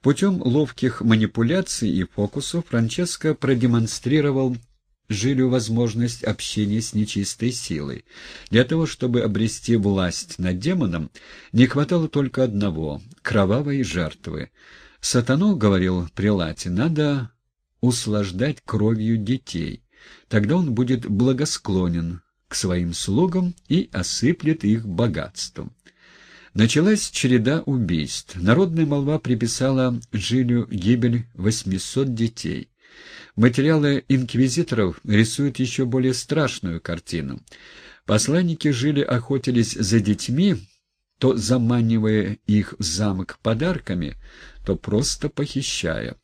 Путем ловких манипуляций и фокусов Франческо продемонстрировал Жилю возможность общения с нечистой силой. Для того, чтобы обрести власть над демоном, не хватало только одного — кровавой жертвы. Сатану, говорил Прилати, надо услаждать кровью детей. Тогда он будет благосклонен к своим слугам и осыплет их богатством. Началась череда убийств. Народная молва приписала Джилю гибель 800 детей. Материалы инквизиторов рисуют еще более страшную картину. Посланники жили охотились за детьми, то заманивая их в замок подарками, то просто похищая.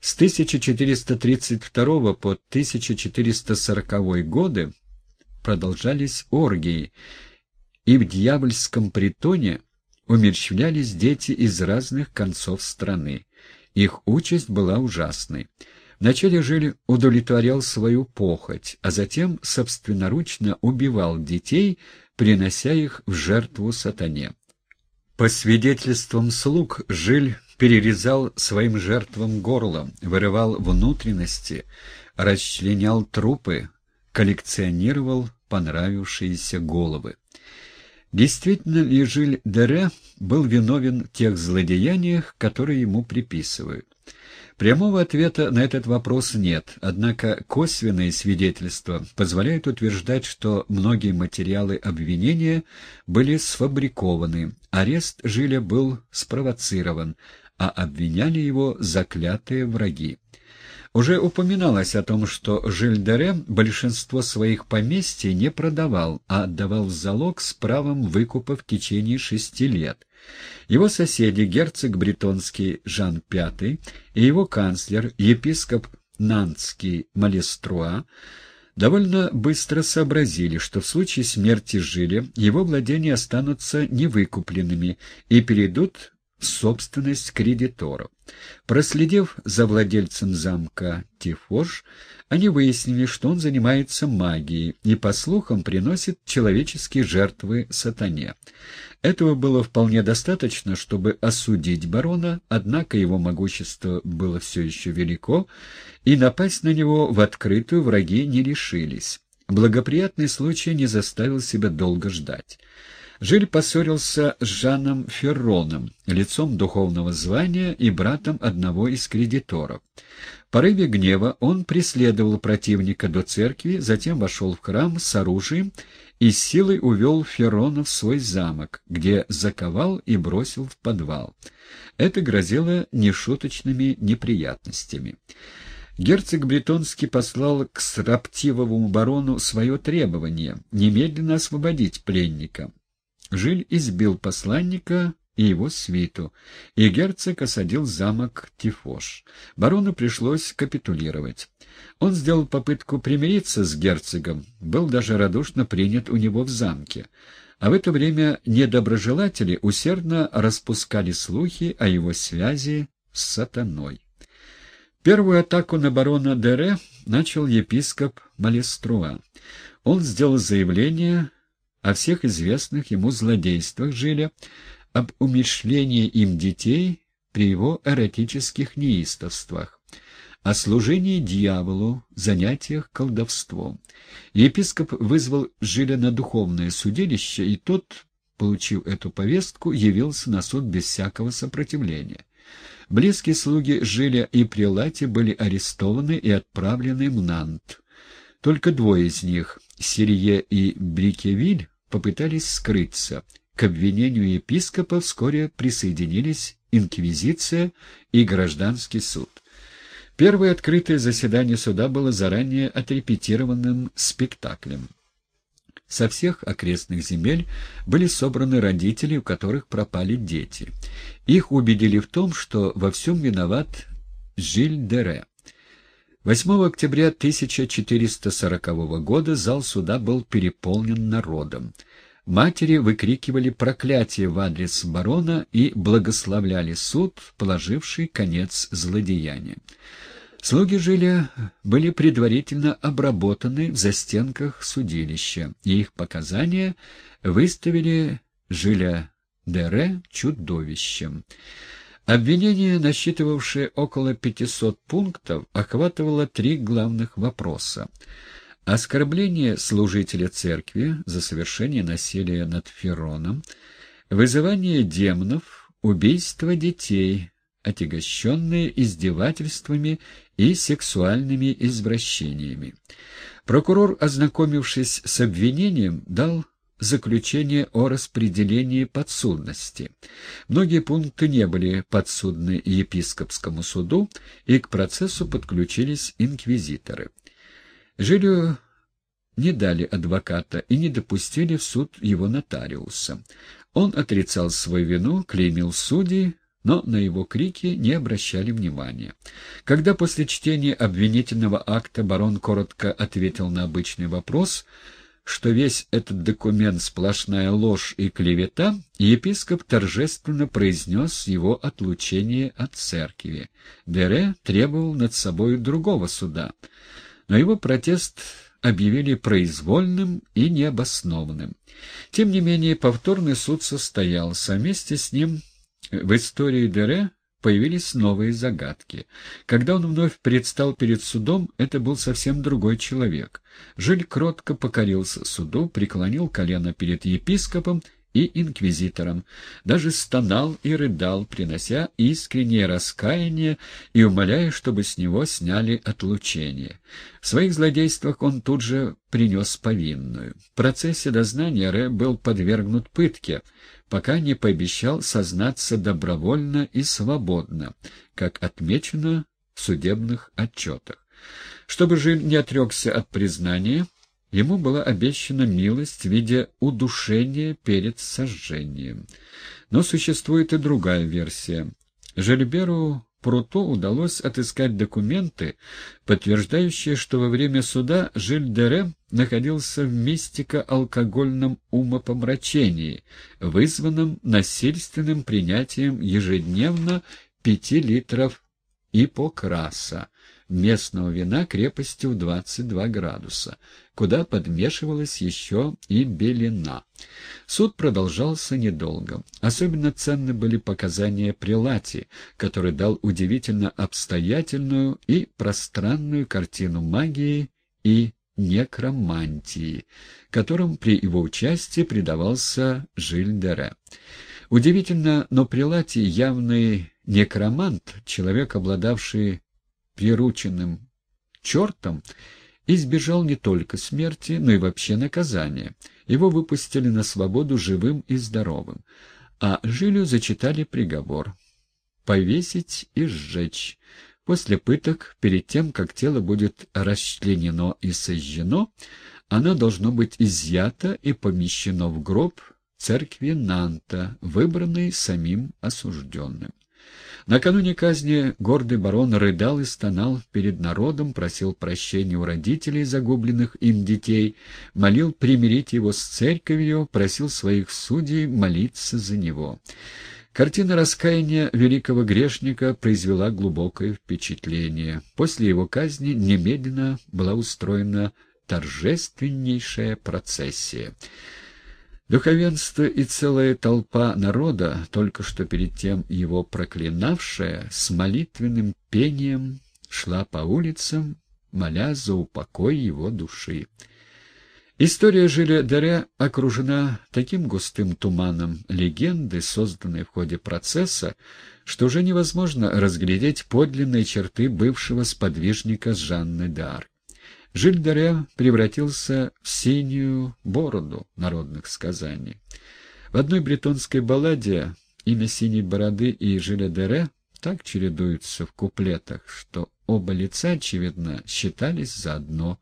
С 1432 по 1440 годы продолжались оргии, и в дьявольском притоне умерщвлялись дети из разных концов страны. Их участь была ужасной. Вначале Жиль удовлетворял свою похоть, а затем собственноручно убивал детей, принося их в жертву сатане. По свидетельствам слуг, Жиль перерезал своим жертвам горло, вырывал внутренности, расчленял трупы, коллекционировал понравившиеся головы. Действительно ли Жиль Дере был виновен в тех злодеяниях, которые ему приписывают? Прямого ответа на этот вопрос нет, однако косвенные свидетельства позволяют утверждать, что многие материалы обвинения были сфабрикованы, арест Жиля был спровоцирован, а обвиняли его заклятые враги. Уже упоминалось о том, что Жильдере большинство своих поместий не продавал, а отдавал залог с правом выкупа в течение шести лет. Его соседи, герцог бретонский Жан V и его канцлер, епископ Нантский Малеструа, довольно быстро сообразили, что в случае смерти Жиля его владения останутся невыкупленными и перейдут собственность кредиторов. Проследив за владельцем замка Тифош, они выяснили, что он занимается магией и, по слухам, приносит человеческие жертвы сатане. Этого было вполне достаточно, чтобы осудить барона, однако его могущество было все еще велико, и напасть на него в открытую враги не решились. Благоприятный случай не заставил себя долго ждать. Жиль поссорился с Жаном Ферроном, лицом духовного звания и братом одного из кредиторов. В порыве гнева он преследовал противника до церкви, затем вошел в храм с оружием и силой увел Феррона в свой замок, где заковал и бросил в подвал. Это грозило нешуточными неприятностями. Герцог Бретонский послал к сраптивому барону свое требование — немедленно освободить пленника. Жиль избил посланника и его свиту, и герцог осадил замок Тифош. Барону пришлось капитулировать. Он сделал попытку примириться с герцогом, был даже радушно принят у него в замке. А в это время недоброжелатели усердно распускали слухи о его связи с сатаной. Первую атаку на барона Дере начал епископ Малеструа. Он сделал заявление о всех известных ему злодействах Жиля, об умершлении им детей при его эротических неистовствах, о служении дьяволу, занятиях колдовством. Епископ вызвал Жиля на духовное судилище, и тот, получив эту повестку, явился на суд без всякого сопротивления. Близкие слуги Жиля и Прилати были арестованы и отправлены в Нант. Только двое из них, Сирие и Брикевиль, попытались скрыться. К обвинению епископа вскоре присоединились инквизиция и гражданский суд. Первое открытое заседание суда было заранее отрепетированным спектаклем. Со всех окрестных земель были собраны родители, у которых пропали дети. Их убедили в том, что во всем виноват Жиль Дере. 8 октября 1440 года зал суда был переполнен народом. Матери выкрикивали проклятие в адрес барона и благословляли суд, положивший конец злодеяниям. Слуги Жиля были предварительно обработаны в застенках судилища, и их показания выставили Жиля Дере чудовищем. Обвинение, насчитывавшее около 500 пунктов, охватывало три главных вопроса. Оскорбление служителя церкви за совершение насилия над Фероном, вызывание демонов, убийство детей, отягощенные издевательствами и сексуальными извращениями. Прокурор, ознакомившись с обвинением, дал заключение о распределении подсудности. Многие пункты не были подсудны епископскому суду, и к процессу подключились инквизиторы. Жилю не дали адвоката и не допустили в суд его нотариуса. Он отрицал свою вину, клеймил судей, но на его крики не обращали внимания. Когда после чтения обвинительного акта барон коротко ответил на обычный вопрос — что весь этот документ сплошная ложь и клевета, епископ торжественно произнес его отлучение от церкви. Дере требовал над собой другого суда, но его протест объявили произвольным и необоснованным. Тем не менее, повторный суд состоялся, вместе с ним в истории Дере появились новые загадки. Когда он вновь предстал перед судом, это был совсем другой человек. Жиль кротко покорился суду, преклонил колено перед епископом и инквизитором, даже стонал и рыдал, принося искреннее раскаяние и умоляя, чтобы с него сняли отлучение. В своих злодействах он тут же принес повинную. В процессе дознания Ре был подвергнут пытке, пока не пообещал сознаться добровольно и свободно, как отмечено в судебных отчетах. Чтобы Жиль не отрекся от признания, ему была обещана милость в виде удушения перед сожжением. Но существует и другая версия. Жильберу Пруто удалось отыскать документы, подтверждающие, что во время суда Жиль-Дере находился в мистико-алкогольном умопомрачении, вызванном насильственным принятием ежедневно пяти литров ипокраса, местного вина крепостью в 22 градуса, куда подмешивалась еще и белина. Суд продолжался недолго. Особенно ценны были показания Прилати, который дал удивительно обстоятельную и пространную картину магии и некромантии, которым при его участии предавался Жильдере. Удивительно, но Прилати явный некромант, человек, обладавший прирученным чертом, избежал не только смерти, но и вообще наказания. Его выпустили на свободу живым и здоровым, а Жилю зачитали приговор — повесить и сжечь. После пыток, перед тем, как тело будет расчленено и сожжено, оно должно быть изъято и помещено в гроб церкви Нанта, выбранный самим осужденным. Накануне казни гордый барон рыдал и стонал перед народом, просил прощения у родителей загубленных им детей, молил примирить его с церковью, просил своих судей молиться за него. Картина раскаяния великого грешника произвела глубокое впечатление. После его казни немедленно была устроена торжественнейшая процессия. Духовенство и целая толпа народа, только что перед тем его проклинавшая, с молитвенным пением шла по улицам, моля за упокой его души. История Жиля-Дере окружена таким густым туманом легенды, созданной в ходе процесса, что уже невозможно разглядеть подлинные черты бывшего сподвижника Жанны д'Арc. Жиль-Дере превратился в синюю бороду народных сказаний. В одной бретонской балладе имя синей бороды и Жиля-Дере так чередуются в куплетах, что оба лица, очевидно, считались заодно.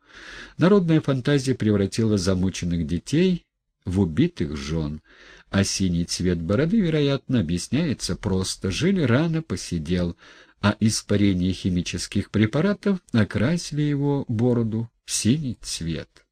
Народная фантазия превратила замученных детей в убитых жен, а синий цвет бороды, вероятно, объясняется просто. Жили рано посидел, а испарение химических препаратов окрасили его бороду в синий цвет.